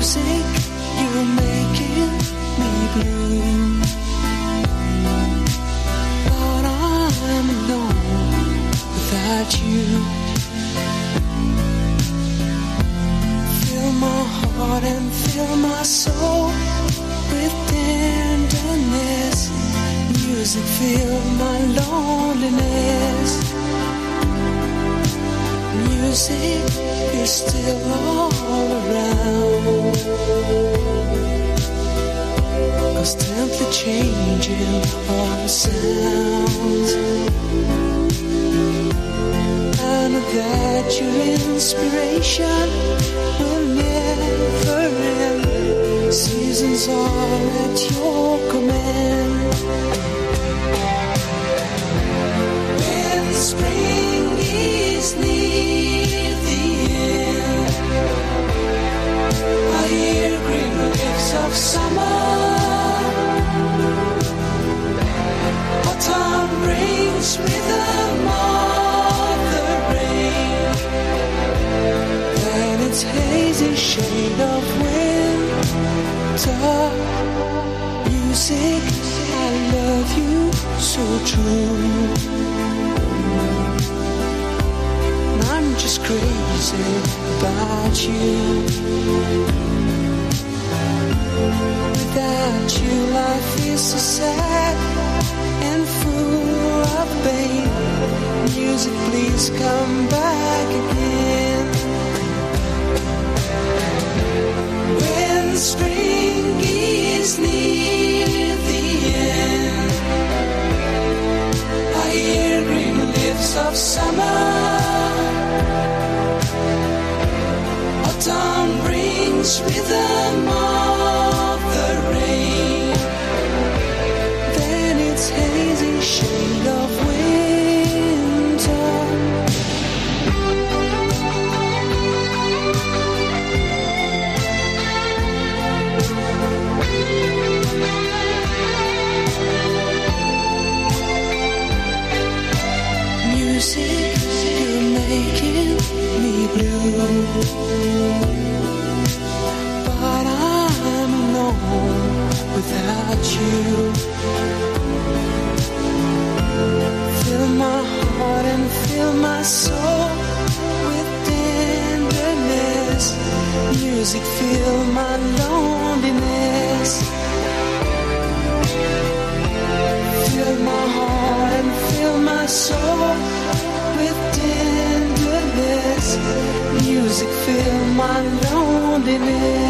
music, you're making me blue. I'm alone without you. Fill my heart and fill my soul with tenderness. Music, fill my loneliness. Music, still all around. Changing all the. I know that your inspiration will never end. Seasons are at your command. When spring shade of winter. Music, I love you so true. I'm just crazy about you. Without you, life is so sad and full of pain. Music, please come back of summer. Autumn brings rhythm of the rain. Then it's hazy shade Music, you're making me blue. But I'm alone without you. Fill my heart and fill my soul with tenderness. Music, fill my loneliness. Music, fill my loneliness.